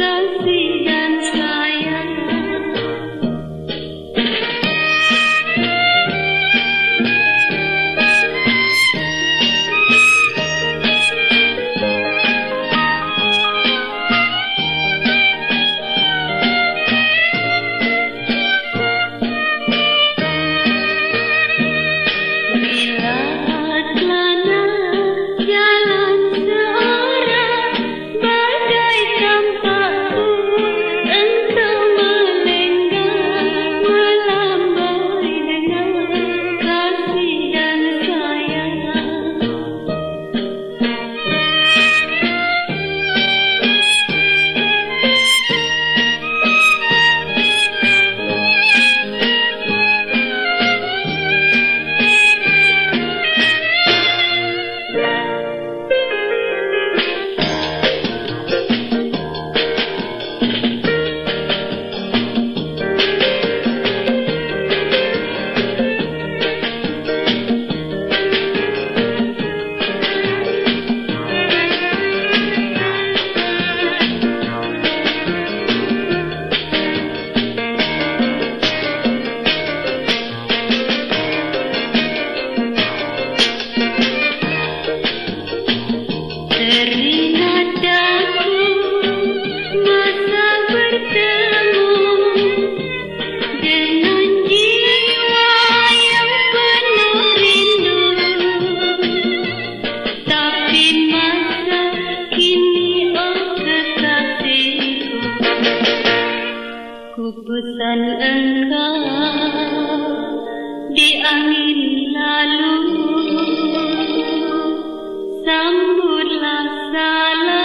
ecstasy. Ku pesan engkau di angin lalu. Sambutlah salam